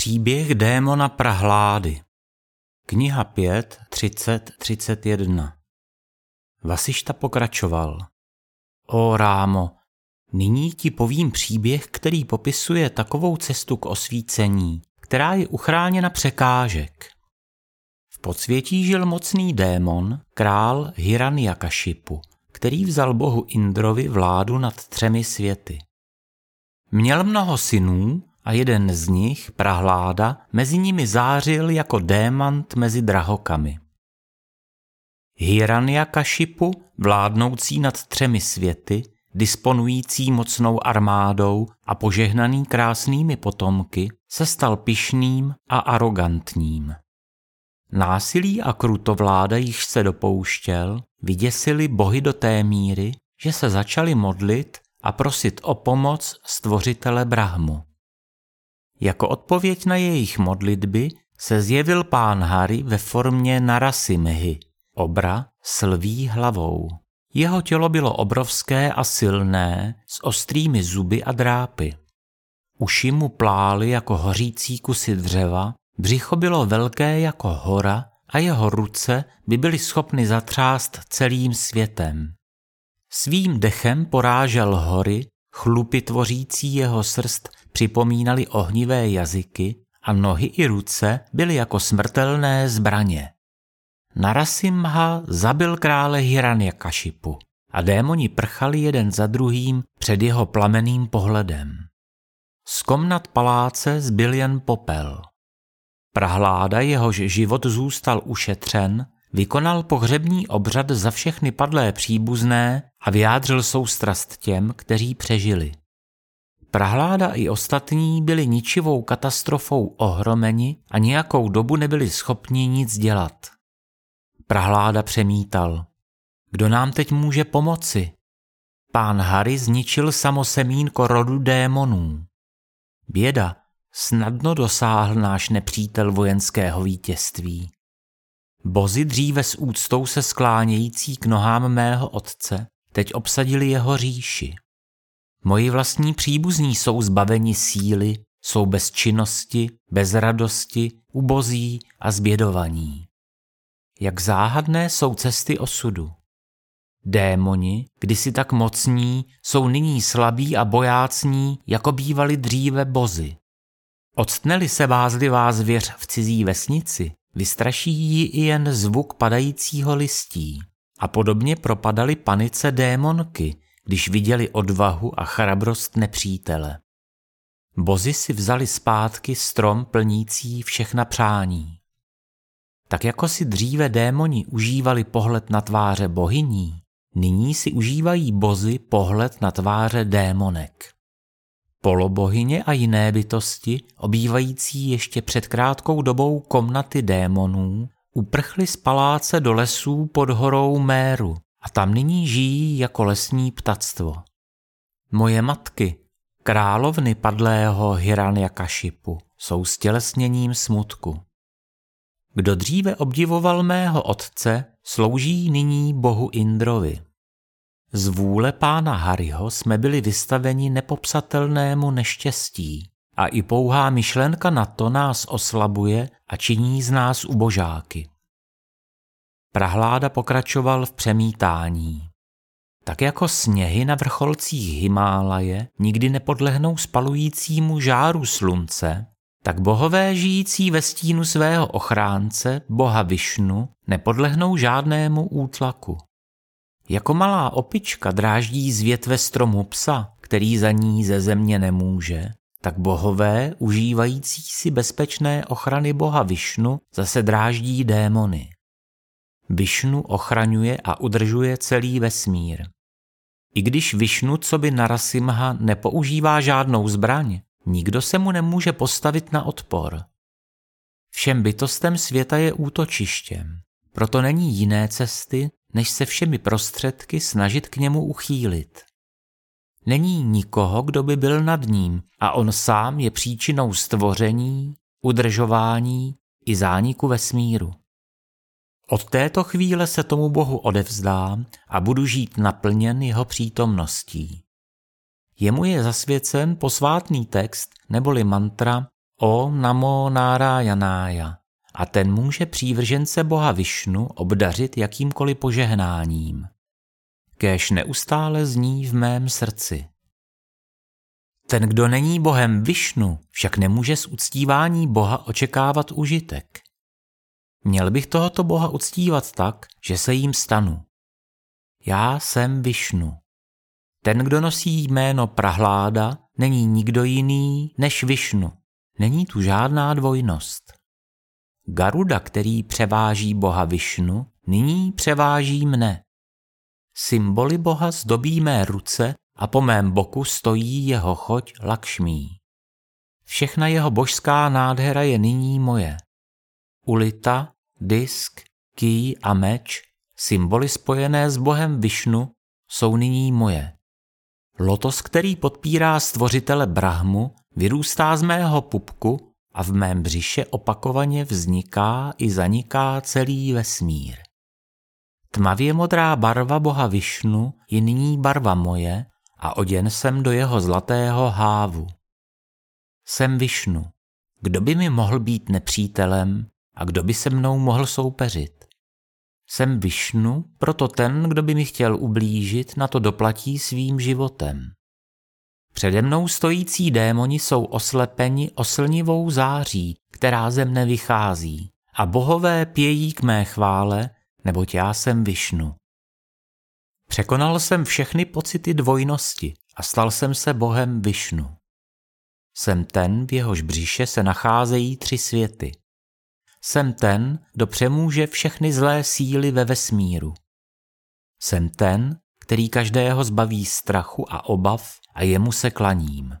Příběh démona Prahlády Kniha 5, 30, 31 Vasišta pokračoval. O Rámo, nyní ti povím příběh, který popisuje takovou cestu k osvícení, která je uchráněna překážek. V podsvětí žil mocný démon, král Hiranyakashipu, který vzal bohu Indrovi vládu nad třemi světy. Měl mnoho synů a jeden z nich, Prahláda, mezi nimi zářil jako démant mezi drahokami. Hiranyakashipu, vládnoucí nad třemi světy, disponující mocnou armádou a požehnaný krásnými potomky, se stal pišným a arrogantním. Násilí a krutovláda již se dopouštěl, vyděsili bohy do té míry, že se začali modlit a prosit o pomoc stvořitele Brahmu. Jako odpověď na jejich modlitby se zjevil pán Hari ve formě Narasimhy, obra s lví hlavou. Jeho tělo bylo obrovské a silné, s ostrými zuby a drápy. Uši mu plály jako hořící kusy dřeva, břicho bylo velké jako hora a jeho ruce by byly schopny zatřást celým světem. Svým dechem porážel hory, chlupy tvořící jeho srst připomínaly ohnivé jazyky a nohy i ruce byly jako smrtelné zbraně. Narasimha zabil krále Hiranyakashipu a démoni prchali jeden za druhým před jeho plameným pohledem. Z komnat paláce zbyl jen popel. Prahláda, jehož život zůstal ušetřen, vykonal pohřební obřad za všechny padlé příbuzné a vyjádřil soustrast těm, kteří přežili. Prahláda i ostatní byli ničivou katastrofou ohromeni a nějakou dobu nebyli schopni nic dělat. Prahláda přemítal. Kdo nám teď může pomoci? Pán Harry zničil samosemínko rodu démonů. Běda, snadno dosáhl náš nepřítel vojenského vítězství. Bozy dříve s úctou se sklánějící k nohám mého otce teď obsadili jeho říši. Moji vlastní příbuzní jsou zbaveni síly, jsou bez činnosti, bez radosti, ubozí a zbědovaní. Jak záhadné jsou cesty osudu. Démoni, kdysi tak mocní, jsou nyní slabí a bojácní, jako bývali dříve bozy. Odstneli se vázlivá zvěř v cizí vesnici, vystraší ji i jen zvuk padajícího listí. A podobně propadaly panice démonky, když viděli odvahu a chrabrost nepřítele. Bozy si vzali zpátky strom plnící všechna přání. Tak jako si dříve démoni užívali pohled na tváře bohyní, nyní si užívají bozy pohled na tváře démonek. Polobohyně a jiné bytosti, obývající ještě před krátkou dobou komnaty démonů, uprchli z paláce do lesů pod horou Méru a tam nyní žijí jako lesní ptactvo. Moje matky, královny padlého Hiranyakashipu, jsou stělesněním smutku. Kdo dříve obdivoval mého otce, slouží nyní bohu Indrovi. Z vůle pána Harryho jsme byli vystaveni nepopsatelnému neštěstí a i pouhá myšlenka na to nás oslabuje a činí z nás ubožáky. Prahláda pokračoval v přemítání. Tak jako sněhy na vrcholcích Himálaje nikdy nepodlehnou spalujícímu žáru slunce, tak bohové žijící ve stínu svého ochránce, boha Višnu, nepodlehnou žádnému útlaku. Jako malá opička dráždí z větve stromu psa, který za ní ze země nemůže, tak bohové, užívající si bezpečné ochrany boha Višnu, zase dráždí démony. Višnu ochraňuje a udržuje celý vesmír. I když Višnu, co by Narasimha, nepoužívá žádnou zbraň, nikdo se mu nemůže postavit na odpor. Všem bytostem světa je útočištěm, proto není jiné cesty, než se všemi prostředky snažit k němu uchýlit. Není nikoho, kdo by byl nad ním a on sám je příčinou stvoření, udržování i zániku vesmíru. Od této chvíle se tomu Bohu odevzdám a budu žít naplněn jeho přítomností. Jemu je zasvěcen posvátný text neboli mantra O namo nárajanája a ten může přívržence boha Višnu obdařit jakýmkoliv požehnáním. Kéž neustále zní v mém srdci. Ten, kdo není bohem Višnu, však nemůže z uctívání boha očekávat užitek. Měl bych tohoto boha uctívat tak, že se jim stanu. Já jsem Višnu. Ten, kdo nosí jméno Prahláda, není nikdo jiný než Višnu. Není tu žádná dvojnost. Garuda, který převáží boha Višnu, nyní převáží mne. Symboly boha zdobí mé ruce a po mém boku stojí jeho choť Lakšmí. Všechna jeho božská nádhera je nyní moje. Ulita, disk, ký a meč, symboly spojené s bohem Višnu, jsou nyní moje. Lotos, který podpírá stvořitele Brahmu, vyrůstá z mého pupku a v mém břiše opakovaně vzniká i zaniká celý vesmír. Tmavě modrá barva boha Višnu je nyní barva moje a oděn jsem do jeho zlatého hávu. Jsem Višnu. Kdo by mi mohl být nepřítelem a kdo by se mnou mohl soupeřit? Jsem Višnu, proto ten, kdo by mi chtěl ublížit, na to doplatí svým životem. Přede mnou stojící démoni jsou oslepeni oslnivou září, která ze mne vychází, a bohové pějí k mé chvále, neboť já jsem Višnu. Překonal jsem všechny pocity dvojnosti a stal jsem se bohem Višnu. Jsem ten, v jehož břiše se nacházejí tři světy. Jsem ten, kdo přemůže všechny zlé síly ve vesmíru. Jsem ten, který každého zbaví strachu a obav a jemu se klaním.